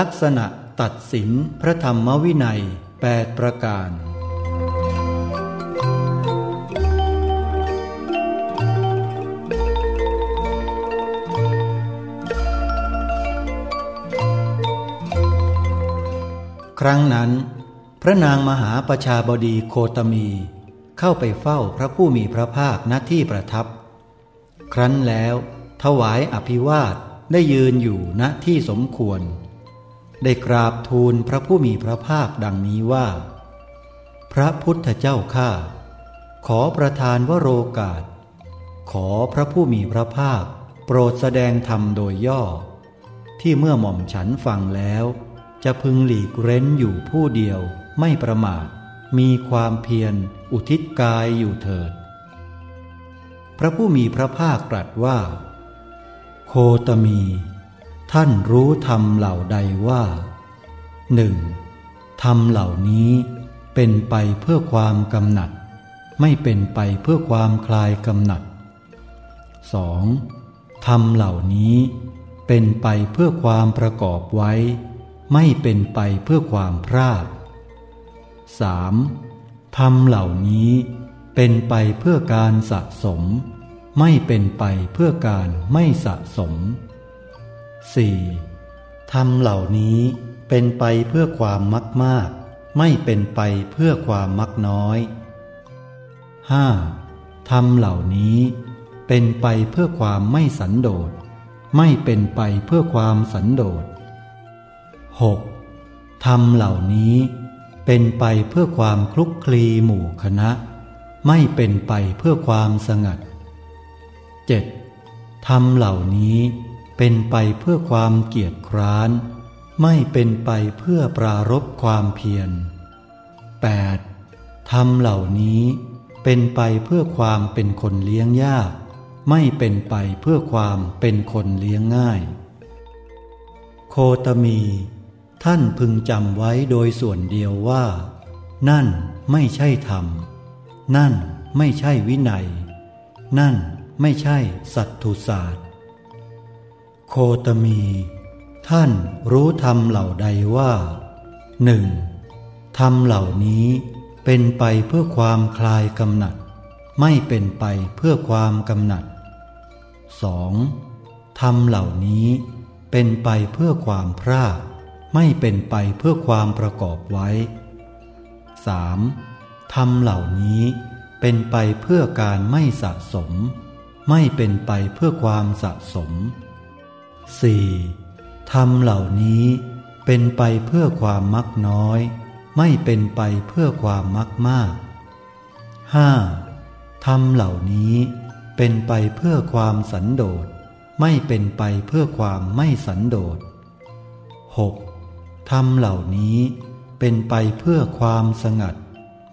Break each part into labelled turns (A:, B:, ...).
A: ลักษณะตัดสินพระธรรมวินัยแปดประการ ครั้งนั้น พระนางมหาประชาบดีโคตมี เข้าไปเฝ้าพระผู้มีพระภาคณที่ประทับ ครั้นแล้ว ถวายอภิวาทได้ยืนอยู่ณที่สมควร ได้กราบทูลพระผู้มีพระภาคดังนี้ว่า พระพุทธเจ้าข้าขอประทานวโรกาส ขอพระผู้มีพระภาค โปรดแสดงธรรมโดยย่อ ที่เมื่อหม่อมฉันฟังแล้ว จะพึงหลีกเร้นอยู่ผู้เดียวไม่ประมาท มีความเพียรอุทิศกายอยู่เถิด พระผู้มีพระภาคตรัสว่า โคตมี ท่านรู้ธรรมเหล่าใดว่าหนึ่งธรรมเหล่านี้เป็นไปเพื่อความกำหนัด ไม่เป็นไปเพื่อความคลายกำหนัด 2. ธรรมเหล่านี้เป็นไปเพื่อความประกอบไว้ ไม่เป็นไปเพื่อความพลาด 3. ธรรมเหล่านี้เป็นไปเพื่อการสะสม ไม่เป็นไปเพื่อการไม่สะสม 4. ธรรมเหล่านี้เป็นไปเพื่อความมักมาก ไม่เป็นไปเพื่อความมักน้อย 5. ธรรมเหล่านี้เป็นไปเพื่อความไม่สันโดษ ไม่เป็นไปเพื่อความสันโดษ 6. ธรรมเหล่านี้เป็นไปเพื่อความคลุกคลีหมู่คณะ ไม่เป็นไปเพื่อความสงัด 7. ธรรมเหล่านี้ เป็นไปเพื่อความเกียจคร้าน ไม่เป็นไปเพื่อปรารบความเพียร 8. ธรรมเหล่านี้เป็นไปเพื่อความเป็นคนเลี้ยงยาก ไม่เป็นไปเพื่อความเป็นคนเลี้ยงง่าย โคตมี ท่านพึงจำไว้โดยส่วนเดียวว่า นั่นไม่ใช่ธรรม นั่นไม่ใช่วินัย นั่นไม่ใช่สัตตุศาสตร์ โคตมี ท่านรู้ธรรมเหล่าใดว่าหนึ่งธรรมเหล่านี้เป็นไปเพื่อความคลายกำหนัด ไม่เป็นไปเพื่อความกำหนัด 2. ธรรมเหล่านี้เป็นไปเพื่อความพร่าไม่เป็นไปเพื่อความประกอบไว้ 3. ธรรมเหล่านี้เป็นไปเพื่อการไม่สะสม ไม่เป็นไปเพื่อความสะสม 4. ธรรมเหล่านี้เป็นไปเพื่อความมักน้อย ไม่เป็นไปเพื่อความมักมาก 5. ธรรมเหล่านี้เป็นไปเพื่อความสันโดษ ไม่เป็นไปเพื่อความไม่สันโดษ 6. ธรรมเหล่านี้เป็นไปเพื่อความสงัด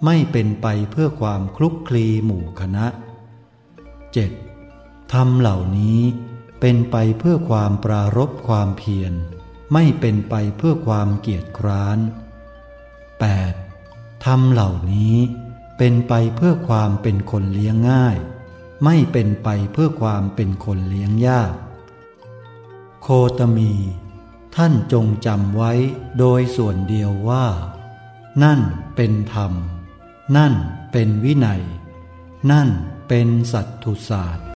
A: ไม่เป็นไปเพื่อความคลุกคลีหมู่คณะ 7. ธรรมเหล่านี้ เป็นไปเพื่อความปรารบความเพียร ไม่เป็นไปเพื่อความเกียจคร้าน 8. ธรรมเหล่านี้เป็นไปเพื่อความเป็นคนเลี้ยงง่าย ไม่เป็นไปเพื่อความเป็นคนเลี้ยงยาก โคตมี ท่านจงจำไว้โดยส่วนเดียวว่า นั่นเป็นธรรม นั่นเป็นวินัย นั่นเป็นสัตตุศาสตร์